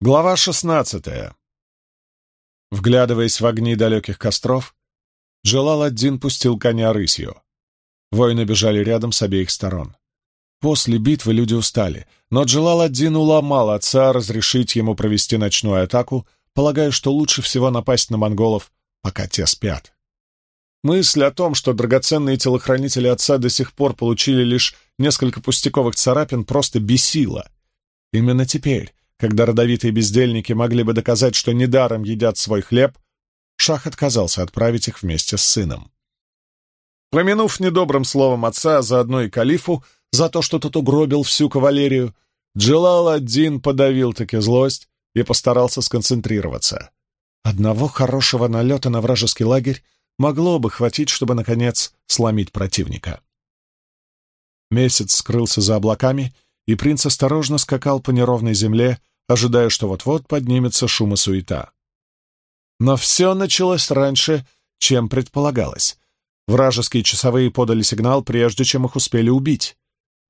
Глава 16. Вглядываясь в огни далеких костров, Джалал-ад-Дин пустил коня рысью. Воины бежали рядом с обеих сторон. После битвы люди устали, но Джалал-ад-Дин уломал отца разрешить ему провести ночную атаку, полагая, что лучше всего напасть на монголов, пока те спят. Мысль о том, что драгоценные телохранители отца до сих пор получили лишь несколько пустяковых царапин, просто бесила. Именно теперь, когда родовитые бездельники могли бы доказать, что недаром едят свой хлеб, Шах отказался отправить их вместе с сыном. Помянув недобрым словом отца, а заодно и калифу, за то, что тот угробил всю кавалерию, джелал один подавил таки злость и постарался сконцентрироваться. Одного хорошего налета на вражеский лагерь могло бы хватить, чтобы, наконец, сломить противника. Месяц скрылся за облаками — и принц осторожно скакал по неровной земле, ожидая, что вот-вот поднимется шум и суета. Но все началось раньше, чем предполагалось. Вражеские часовые подали сигнал, прежде чем их успели убить.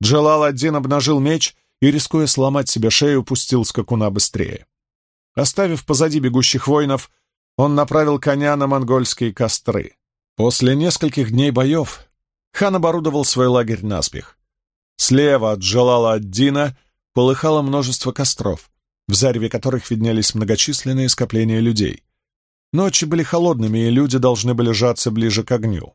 Джалал-один обнажил меч и, рискуя сломать себе шею, пустил скакуна быстрее. Оставив позади бегущих воинов, он направил коня на монгольские костры. После нескольких дней боев хан оборудовал свой лагерь наспех. Слева от джалала ад-Дина полыхало множество костров, в зареве которых виднелись многочисленные скопления людей. Ночи были холодными, и люди должны были жаться ближе к огню.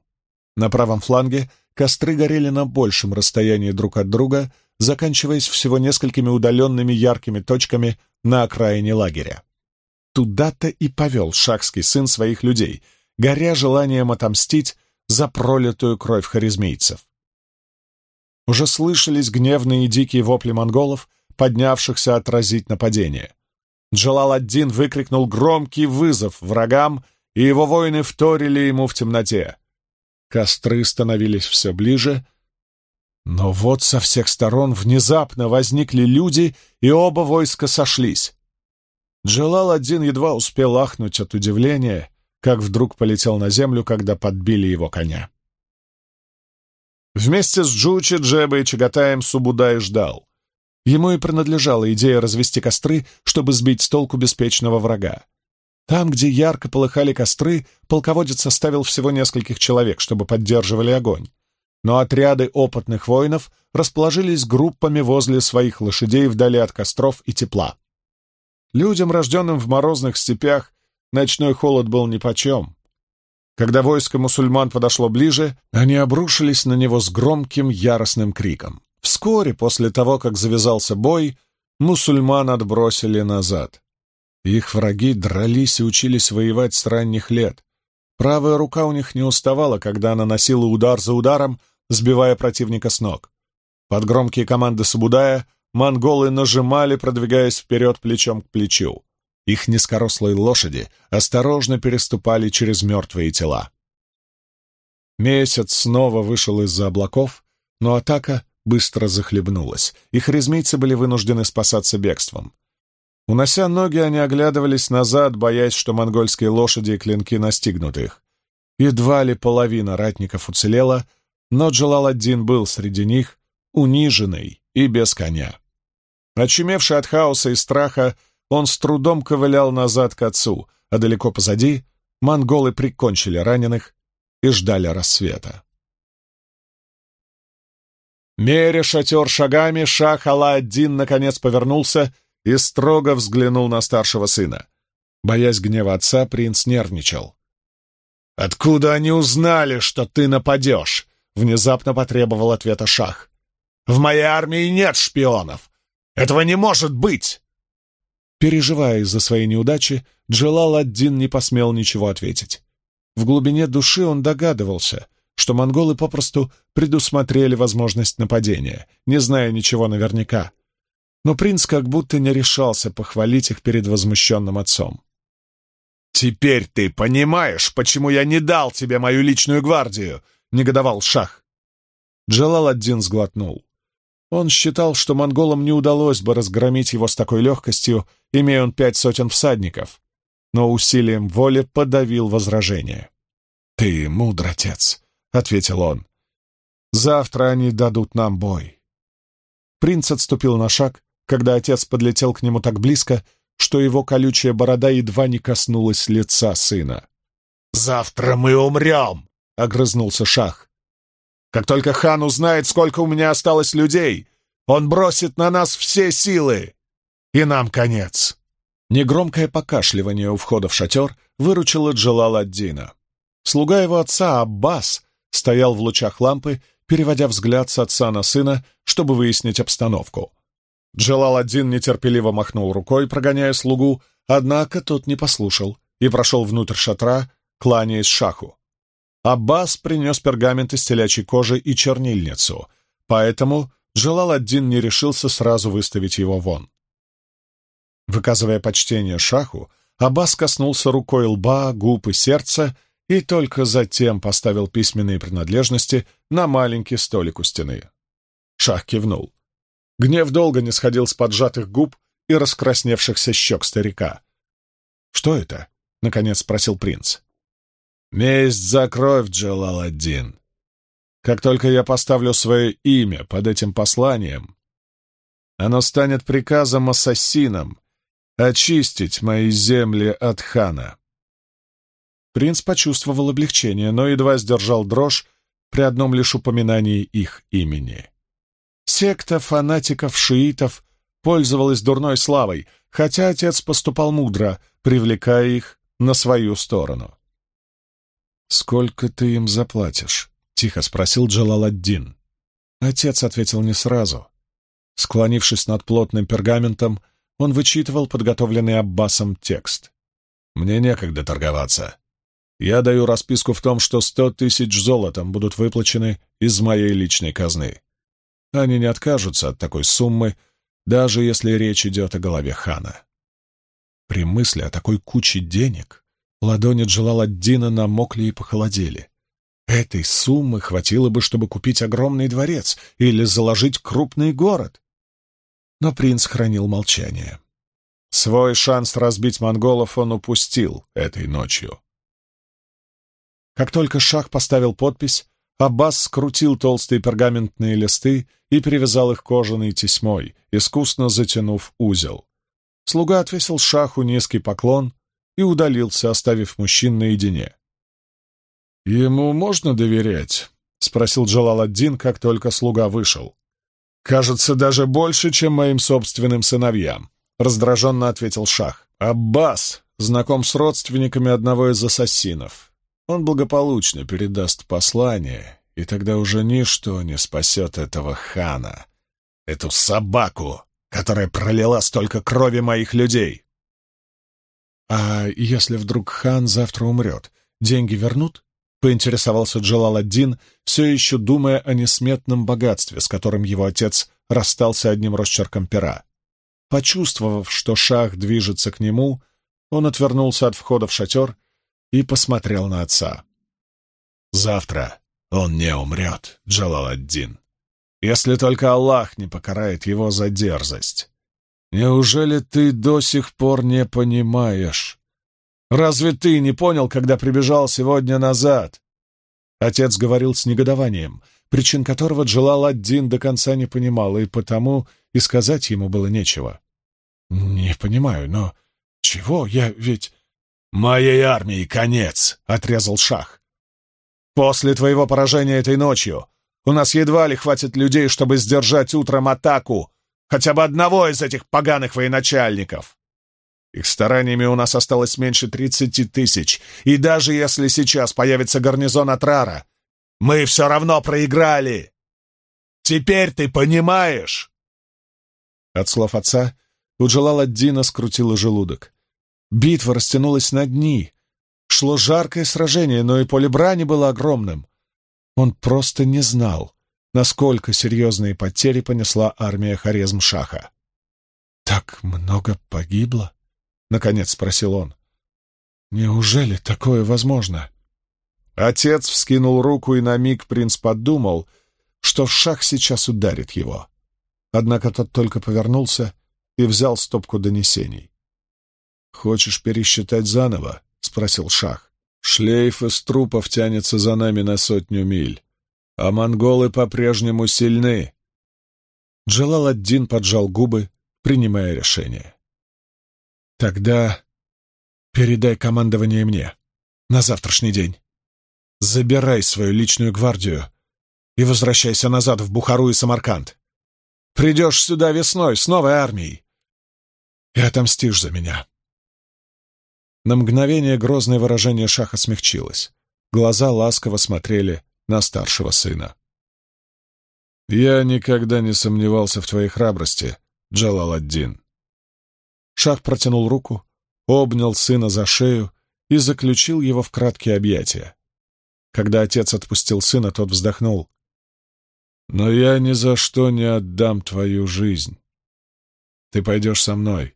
На правом фланге костры горели на большем расстоянии друг от друга, заканчиваясь всего несколькими удаленными яркими точками на окраине лагеря. Туда-то и повел шахский сын своих людей, горя желанием отомстить за пролитую кровь харизмийцев. Уже слышались гневные и дикие вопли монголов, поднявшихся отразить нападение. Джалал-ад-Дин выкрикнул громкий вызов врагам, и его воины вторили ему в темноте. Костры становились все ближе, но вот со всех сторон внезапно возникли люди, и оба войска сошлись. Джалал-ад-Дин едва успел ахнуть от удивления, как вдруг полетел на землю, когда подбили его коня. Вместе с Джучи, Джебой, Чагатаем Субудай ждал. Ему и принадлежала идея развести костры, чтобы сбить с толку беспечного врага. Там, где ярко полыхали костры, полководец оставил всего нескольких человек, чтобы поддерживали огонь. Но отряды опытных воинов расположились группами возле своих лошадей вдали от костров и тепла. Людям, рожденным в морозных степях, ночной холод был нипочем. Когда войско мусульман подошло ближе, они обрушились на него с громким яростным криком. Вскоре после того, как завязался бой, мусульман отбросили назад. Их враги дрались и учились воевать с ранних лет. Правая рука у них не уставала, когда она носила удар за ударом, сбивая противника с ног. Под громкие команды Сабудая монголы нажимали, продвигаясь вперед плечом к плечу. Их низкорослые лошади осторожно переступали через мертвые тела. Месяц снова вышел из-за облаков, но атака быстро захлебнулась. и резмийцы были вынуждены спасаться бегством. Унося ноги, они оглядывались назад, боясь, что монгольские лошади и клинки настигнут их. Едва ли половина ратников уцелела, но Джалаладдин был среди них, униженный и без коня. Очумевший от хаоса и страха, он с трудом ковылял назад к отцу, а далеко позади монголы прикончили раненых и ждали рассвета. Меря шатер шагами, шах Алла-Аддин наконец повернулся и строго взглянул на старшего сына. Боясь гнева отца, принц нервничал. «Откуда они узнали, что ты нападешь?» — внезапно потребовал ответа шах. «В моей армии нет шпионов! Этого не может быть!» Переживая из-за своей неудачи, Джелал один не посмел ничего ответить. В глубине души он догадывался, что монголы попросту предусмотрели возможность нападения, не зная ничего наверняка. Но принц как будто не решался похвалить их перед возмущенным отцом. «Теперь ты понимаешь, почему я не дал тебе мою личную гвардию!» — негодовал Шах. Джалал один сглотнул. Он считал, что монголам не удалось бы разгромить его с такой легкостью, имея он пять сотен всадников, но усилием воли подавил возражение. «Ты мудр, отец», — ответил он. «Завтра они дадут нам бой». Принц отступил на шаг, когда отец подлетел к нему так близко, что его колючая борода едва не коснулась лица сына. «Завтра мы умрем!» — огрызнулся Шах. Как только хан узнает, сколько у меня осталось людей, он бросит на нас все силы, и нам конец!» Негромкое покашливание у входа в шатер выручило Джалаладдина. Слуга его отца, Аббас, стоял в лучах лампы, переводя взгляд с отца на сына, чтобы выяснить обстановку. Джалаладдин нетерпеливо махнул рукой, прогоняя слугу, однако тот не послушал и прошел внутрь шатра, кланяясь шаху. Аббас принес пергамент из телячьей кожи и чернильницу, поэтому Джалал-ад-Дин не решился сразу выставить его вон. Выказывая почтение шаху, Аббас коснулся рукой лба, губ и сердца и только затем поставил письменные принадлежности на маленький столик у стены. Шах кивнул. Гнев долго не сходил с поджатых губ и раскрасневшихся щек старика. «Что это?» — наконец спросил принц. Месть за кровь, Джалаладдин. Как только я поставлю свое имя под этим посланием, оно станет приказом ассасинам очистить мои земли от хана. Принц почувствовал облегчение, но едва сдержал дрожь при одном лишь упоминании их имени. Секта фанатиков-шиитов пользовалась дурной славой, хотя отец поступал мудро, привлекая их на свою сторону. «Сколько ты им заплатишь?» — тихо спросил Джалаладдин. Отец ответил не сразу. Склонившись над плотным пергаментом, он вычитывал подготовленный Аббасом текст. «Мне некогда торговаться. Я даю расписку в том, что сто тысяч золотом будут выплачены из моей личной казны. Они не откажутся от такой суммы, даже если речь идет о голове хана». При мысли о такой куче денег Ладони Джалаладдина намокли и похолодели. Этой суммы хватило бы, чтобы купить огромный дворец или заложить крупный город. Но принц хранил молчание. Свой шанс разбить монголов он упустил этой ночью. Как только Шах поставил подпись, Аббас скрутил толстые пергаментные листы и привязал их кожаной тесьмой, искусно затянув узел. Слуга отвесил Шаху низкий поклон, и удалился, оставив мужчин наедине. «Ему можно доверять?» — спросил Джалаладдин, как только слуга вышел. «Кажется, даже больше, чем моим собственным сыновьям», — раздраженно ответил Шах. «Аббас знаком с родственниками одного из ассасинов. Он благополучно передаст послание, и тогда уже ничто не спасет этого хана, эту собаку, которая пролила столько крови моих людей. «А если вдруг хан завтра умрет, деньги вернут?» — поинтересовался Джалаладдин, все еще думая о несметном богатстве, с которым его отец расстался одним росчерком пера. Почувствовав, что шах движется к нему, он отвернулся от входа в шатер и посмотрел на отца. «Завтра он не умрет, Джалаладдин, если только Аллах не покарает его за дерзость». Неужели ты до сих пор не понимаешь? Разве ты не понял, когда прибежал сегодня назад? Отец говорил с негодованием, причин которого Джалал один до конца не понимал, и потому и сказать ему было нечего. «Не понимаю, но чего? Я ведь...» «Моей армии конец!» — отрезал Шах. «После твоего поражения этой ночью у нас едва ли хватит людей, чтобы сдержать утром атаку Хотя бы одного из этих поганых военачальников! Их стараниями у нас осталось меньше тридцати тысяч, и даже если сейчас появится гарнизон Атрара, мы все равно проиграли! Теперь ты понимаешь!» От слов отца Уджалаладдина скрутила желудок. Битва растянулась на дни. Шло жаркое сражение, но и поле брани было огромным. Он просто не знал, насколько серьезные потери понесла армия Хорезм-Шаха. «Так много погибло?» — наконец спросил он. «Неужели такое возможно?» Отец вскинул руку, и на миг принц подумал, что шах сейчас ударит его. Однако тот только повернулся и взял стопку донесений. «Хочешь пересчитать заново?» — спросил шах. «Шлейф из трупов тянется за нами на сотню миль а монголы по-прежнему сильны. Джалал-ад-Дин поджал губы, принимая решение. Тогда передай командование мне на завтрашний день. Забирай свою личную гвардию и возвращайся назад в Бухару и Самарканд. Придешь сюда весной с новой армией и отомстишь за меня. На мгновение грозное выражение Шаха смягчилось. Глаза ласково смотрели на старшего сына. «Я никогда не сомневался в твоей храбрости, Джалаладдин». Шах протянул руку, обнял сына за шею и заключил его в краткие объятия. Когда отец отпустил сына, тот вздохнул. «Но я ни за что не отдам твою жизнь. Ты пойдешь со мной.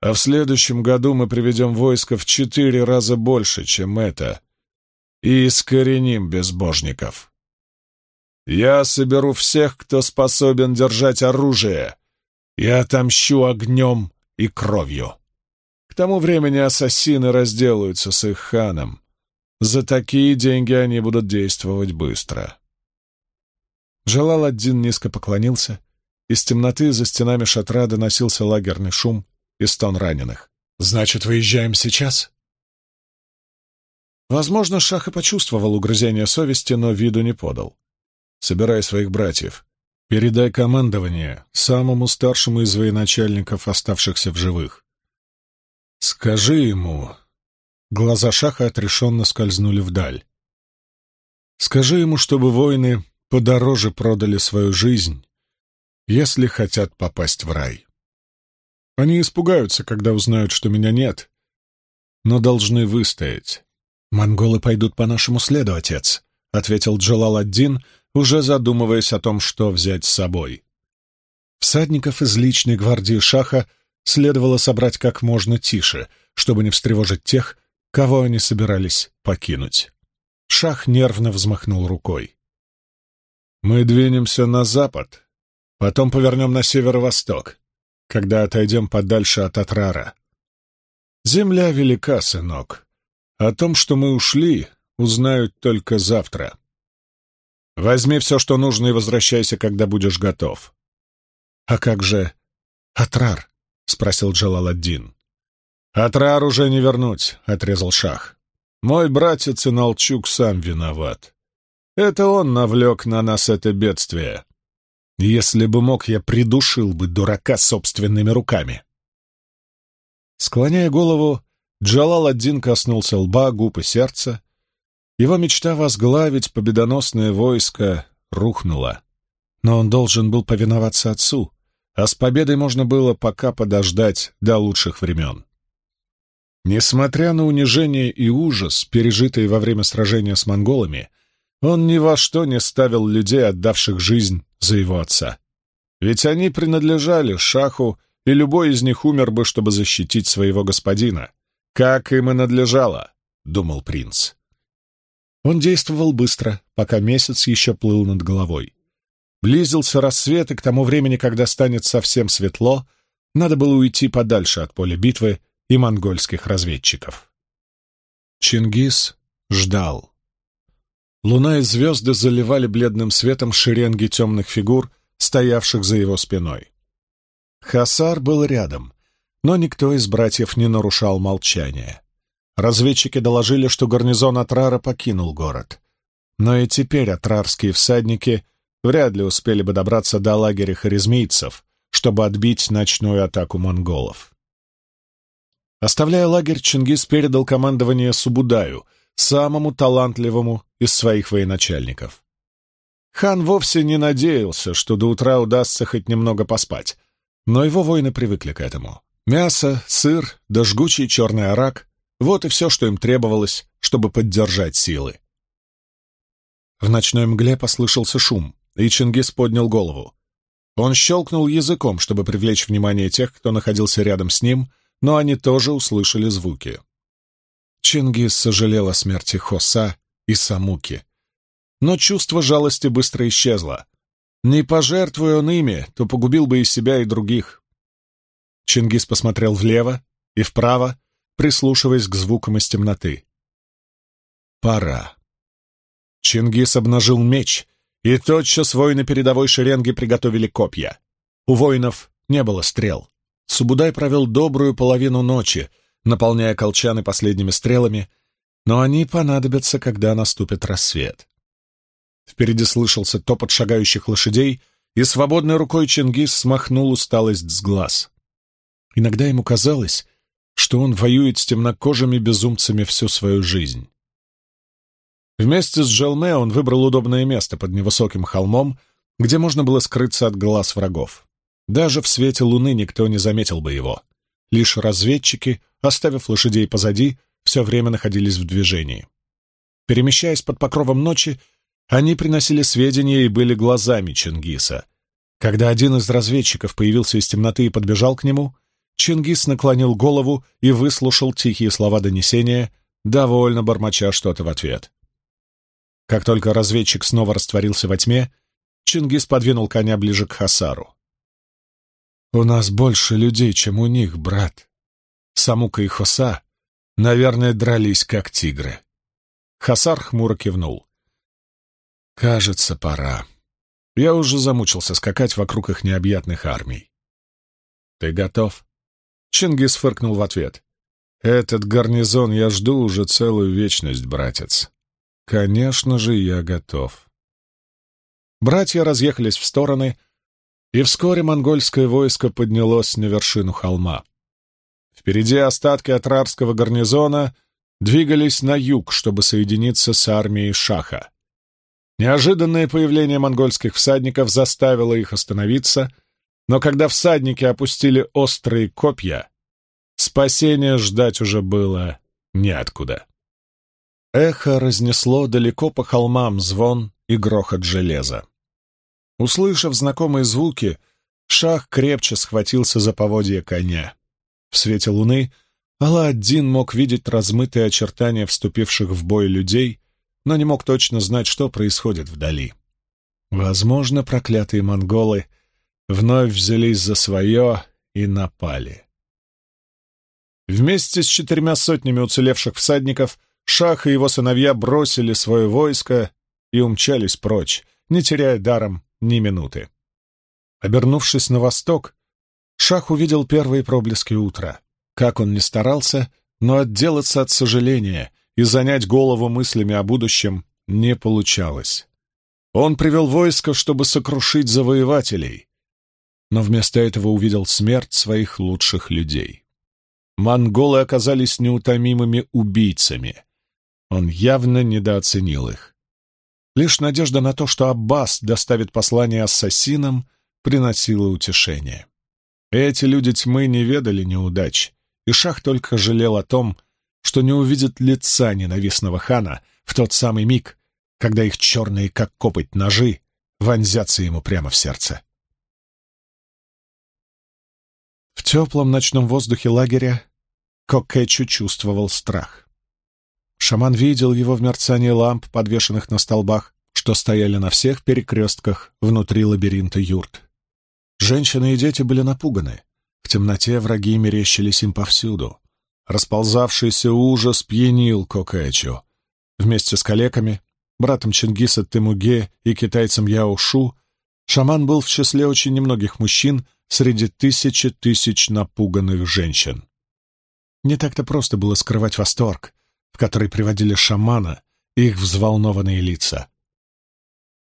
А в следующем году мы приведем войско в четыре раза больше, чем это, и искореним безбожников. Я соберу всех, кто способен держать оружие, и отомщу огнем и кровью. К тому времени ассасины разделаются с их ханом. За такие деньги они будут действовать быстро. Желал один низко поклонился. Из темноты за стенами шатра доносился лагерный шум и стон раненых. «Значит, выезжаем сейчас?» Возможно, Шах и почувствовал угрызение совести, но виду не подал. «Собирай своих братьев. Передай командование самому старшему из военачальников, оставшихся в живых. Скажи ему...» Глаза Шаха отрешенно скользнули вдаль. «Скажи ему, чтобы воины подороже продали свою жизнь, если хотят попасть в рай. Они испугаются, когда узнают, что меня нет, но должны выстоять. «Монголы пойдут по нашему следу, отец», — ответил Джалал-ад-Дин, уже задумываясь о том, что взять с собой. Всадников из личной гвардии Шаха следовало собрать как можно тише, чтобы не встревожить тех, кого они собирались покинуть. Шах нервно взмахнул рукой. «Мы двинемся на запад, потом повернем на северо-восток, когда отойдем подальше от Атрара. Земля велика, сынок, о том, что мы ушли, узнают только завтра. Возьми все, что нужно, и возвращайся, когда будешь готов. — А как же Атрар? — спросил Джалаладдин. — Атрар уже не вернуть, — отрезал Шах. — Мой братец иналчук сам виноват. Это он навлек на нас это бедствие. Если бы мог, я придушил бы дурака собственными руками. Склоняя голову, Джалал один коснулся лба, губ и сердца. Его мечта возглавить победоносное войско рухнула. Но он должен был повиноваться отцу, а с победой можно было пока подождать до лучших времен. Несмотря на унижение и ужас, пережитые во время сражения с монголами, он ни во что не ставил людей, отдавших жизнь за его отца. Ведь они принадлежали шаху, и любой из них умер бы, чтобы защитить своего господина как им и надлежало», — думал принц. Он действовал быстро, пока месяц еще плыл над головой. Близился рассвет, и к тому времени, когда станет совсем светло, надо было уйти подальше от поля битвы и монгольских разведчиков. Чингис ждал. Луна и звезды заливали бледным светом шеренги темных фигур, стоявших за его спиной. Хасар был рядом, но никто из братьев не нарушал молчание. Разведчики доложили, что гарнизон Атрара покинул город. Но и теперь атрарские всадники вряд ли успели бы добраться до лагеря харизмийцев, чтобы отбить ночную атаку монголов. Оставляя лагерь, Чингис передал командование Субудаю, самому талантливому из своих военачальников. Хан вовсе не надеялся, что до утра удастся хоть немного поспать, но его воины привыкли к этому. Мясо, сыр да жгучий черный арак — вот и все, что им требовалось, чтобы поддержать силы. В ночной мгле послышался шум, и Чингис поднял голову. Он щелкнул языком, чтобы привлечь внимание тех, кто находился рядом с ним, но они тоже услышали звуки. Чингис сожалел о смерти Хоса и Самуки. Но чувство жалости быстро исчезло. Не пожертвуя он ими, то погубил бы и себя, и других. Чингис посмотрел влево и вправо, прислушиваясь к звукам из темноты. «Пора». Чингис обнажил меч, и тотчас воины передовой шеренги приготовили копья. У воинов не было стрел. Субудай провел добрую половину ночи, наполняя колчаны последними стрелами, но они понадобятся, когда наступит рассвет. Впереди слышался топот шагающих лошадей, и свободной рукой Чингис смахнул усталость с глаз. Иногда ему казалось, что он воюет с темнокожими безумцами всю свою жизнь. Вместе с Желме он выбрал удобное место под невысоким холмом, где можно было скрыться от глаз врагов. Даже в свете луны никто не заметил бы его. Лишь разведчики, оставив лошадей позади, все время находились в движении. Перемещаясь под покровом ночи, они приносили сведения и были глазами Чингиса. Когда один из разведчиков появился из темноты и подбежал к нему, Чингис наклонил голову и выслушал тихие слова донесения, довольно бормоча что-то в ответ. Как только разведчик снова растворился во тьме, Чингис подвинул коня ближе к Хасару. «У нас больше людей, чем у них, брат. Самука и Хоса, наверное, дрались как тигры». Хасар хмуро кивнул. «Кажется, пора. Я уже замучился скакать вокруг их необъятных армий». «Ты готов?» Чингис фыркнул в ответ. «Этот гарнизон я жду уже целую вечность, братец. Конечно же, я готов». Братья разъехались в стороны, и вскоре монгольское войско поднялось на вершину холма. Впереди остатки атрарского гарнизона двигались на юг, чтобы соединиться с армией Шаха. Неожиданное появление монгольских всадников заставило их остановиться — но когда всадники опустили острые копья, спасения ждать уже было неоткуда. Эхо разнесло далеко по холмам звон и грохот железа. Услышав знакомые звуки, Шах крепче схватился за поводья коня. В свете луны Алла-Аддин мог видеть размытые очертания вступивших в бой людей, но не мог точно знать, что происходит вдали. Возможно, проклятые монголы вновь взялись за свое и напали. Вместе с четырьмя сотнями уцелевших всадников Шах и его сыновья бросили свое войско и умчались прочь, не теряя даром ни минуты. Обернувшись на восток, Шах увидел первые проблески утра. Как он ни старался, но отделаться от сожаления и занять голову мыслями о будущем не получалось. Он привел войско, чтобы сокрушить завоевателей, но вместо этого увидел смерть своих лучших людей. Монголы оказались неутомимыми убийцами. Он явно недооценил их. Лишь надежда на то, что Аббас доставит послание ассасинам, приносила утешение. Эти люди тьмы не ведали неудач, и Шах только жалел о том, что не увидит лица ненавистного хана в тот самый миг, когда их черные, как копоть, ножи вонзятся ему прямо в сердце. В теплом ночном воздухе лагеря Кокетчу чувствовал страх. Шаман видел его в мерцании ламп, подвешенных на столбах, что стояли на всех перекрестках внутри лабиринта юрт. Женщины и дети были напуганы. В темноте враги мерещились им повсюду. Расползавшийся ужас пьянил Кокэчу. Вместе с калеками, братом Чингиса Тымуге и китайцем Яошу Шаман был в числе очень немногих мужчин среди тысячи тысяч напуганных женщин. Не так-то просто было скрывать восторг, в который приводили шамана и их взволнованные лица.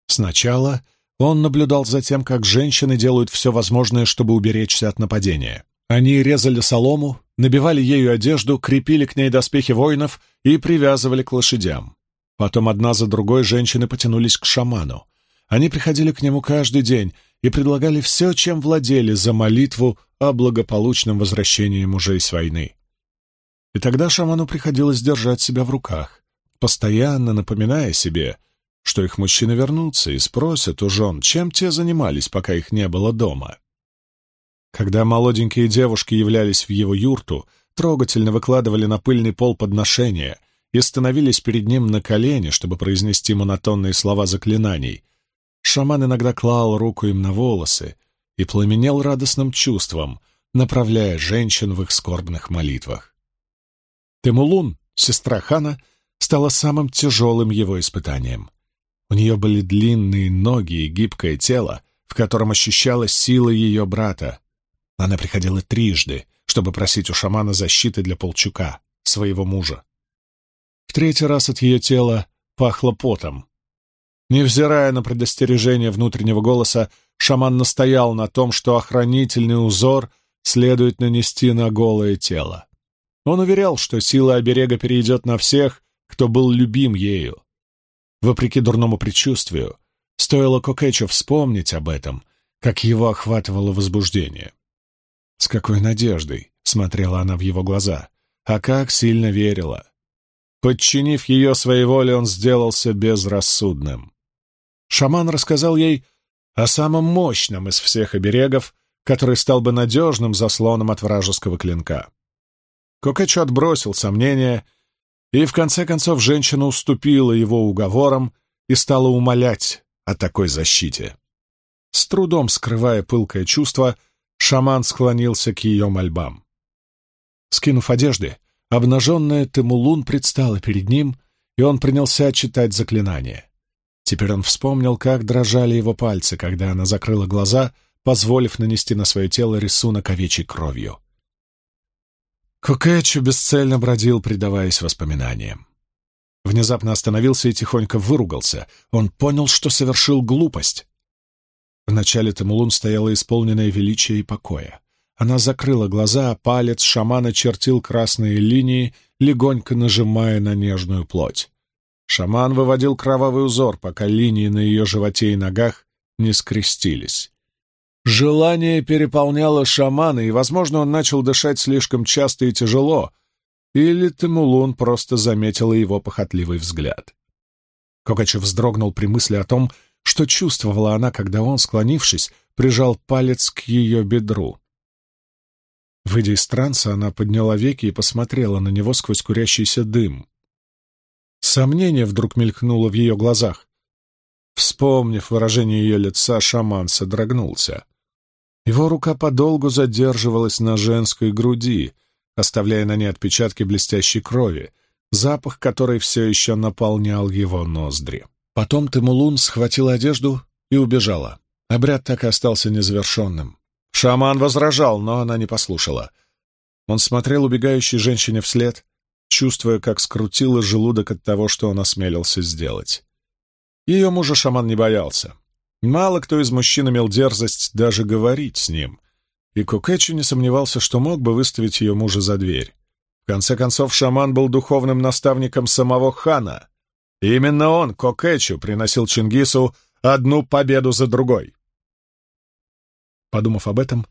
Сначала он наблюдал за тем, как женщины делают все возможное, чтобы уберечься от нападения. Они резали солому, набивали ею одежду, крепили к ней доспехи воинов и привязывали к лошадям. Потом одна за другой женщины потянулись к шаману. Они приходили к нему каждый день и предлагали все, чем владели, за молитву о благополучном возвращении мужей с войны. И тогда шаману приходилось держать себя в руках, постоянно напоминая себе, что их мужчины вернутся и спросят у жен, чем те занимались, пока их не было дома. Когда молоденькие девушки являлись в его юрту, трогательно выкладывали на пыльный пол подношения и становились перед ним на колени, чтобы произнести монотонные слова заклинаний — шаман иногда клал руку им на волосы и пламенел радостным чувством, направляя женщин в их скорбных молитвах. Темулун, сестра хана, стала самым тяжелым его испытанием. У нее были длинные ноги и гибкое тело, в котором ощущалась сила ее брата. Она приходила трижды, чтобы просить у шамана защиты для Полчука, своего мужа. В третий раз от ее тела пахло потом, Невзирая на предостережение внутреннего голоса, шаман настоял на том, что охранительный узор следует нанести на голое тело. Он уверял, что сила оберега перейдет на всех, кто был любим ею. Вопреки дурному предчувствию, стоило Кокетчу вспомнить об этом, как его охватывало возбуждение. С какой надеждой смотрела она в его глаза, а как сильно верила. Подчинив ее своей воле, он сделался безрассудным. Шаман рассказал ей о самом мощном из всех оберегов, который стал бы надежным заслоном от вражеского клинка. Кокетчу отбросил сомнения, и в конце концов женщина уступила его уговорам и стала умолять о такой защите. С трудом скрывая пылкое чувство, шаман склонился к ее мольбам. Скинув одежды, обнаженная Темулун предстала перед ним, и он принялся читать заклинание. Теперь он вспомнил, как дрожали его пальцы, когда она закрыла глаза, позволив нанести на свое тело рисунок овечьей кровью. Кокетчу бесцельно бродил, предаваясь воспоминаниям. Внезапно остановился и тихонько выругался. Он понял, что совершил глупость. Вначале Тамулун стояла исполненная величия и покоя. Она закрыла глаза, а палец шамана чертил красные линии, легонько нажимая на нежную плоть. Шаман выводил кровавый узор, пока линии на ее животе и ногах не скрестились. Желание переполняло шамана, и, возможно, он начал дышать слишком часто и тяжело, или Тимулун просто заметила его похотливый взгляд. Кокачев вздрогнул при мысли о том, что чувствовала она, когда он, склонившись, прижал палец к ее бедру. Выйдя из транса, она подняла веки и посмотрела на него сквозь курящийся дым. Сомнение вдруг мелькнуло в ее глазах. Вспомнив выражение ее лица, шаман содрогнулся. Его рука подолгу задерживалась на женской груди, оставляя на ней отпечатки блестящей крови, запах которой все еще наполнял его ноздри. Потом Тимулун схватила одежду и убежала. Обряд так и остался незавершенным. Шаман возражал, но она не послушала. Он смотрел убегающей женщине вслед, чувствуя, как скрутило желудок от того, что он осмелился сделать. Ее мужа шаман не боялся. Мало кто из мужчин имел дерзость даже говорить с ним, и Кукэчи не сомневался, что мог бы выставить ее мужа за дверь. В конце концов, шаман был духовным наставником самого хана. И именно он, Кокэчу, приносил Чингису одну победу за другой. Подумав об этом,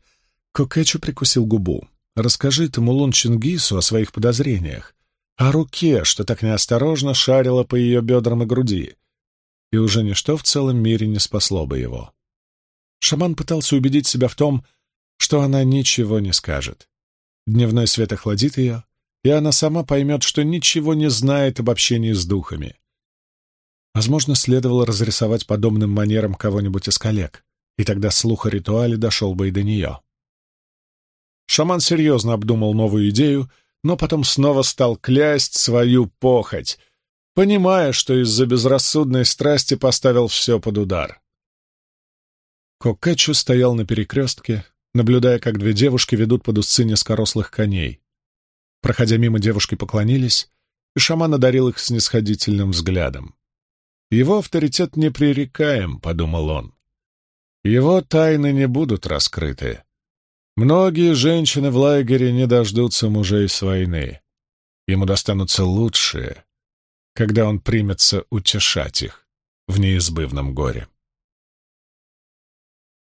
Кокэчу прикусил губу. «Расскажи Тамулун Чингису о своих подозрениях, о руке, что так неосторожно шарила по ее бедрам и груди, и уже ничто в целом мире не спасло бы его. Шаман пытался убедить себя в том, что она ничего не скажет. Дневной свет охладит ее, и она сама поймет, что ничего не знает об общении с духами. Возможно, следовало разрисовать подобным манером кого-нибудь из коллег, и тогда слух о ритуале дошел бы и до нее. Шаман серьезно обдумал новую идею — но потом снова стал клясть свою похоть, понимая, что из-за безрассудной страсти поставил все под удар. Кокетчу стоял на перекрестке, наблюдая, как две девушки ведут под узцы низкорослых коней. Проходя мимо, девушки поклонились, и шаман одарил их снисходительным взглядом. «Его авторитет непререкаем», — подумал он. «Его тайны не будут раскрыты. Многие женщины в лагере не дождутся мужей с войны. Ему достанутся лучшие, когда он примется утешать их в неизбывном горе.